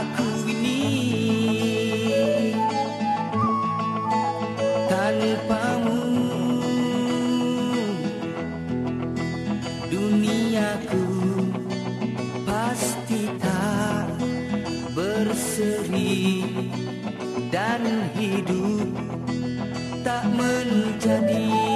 aku ini. Tanpamu duniaku pasti tak berseri dan hidup tak menjadi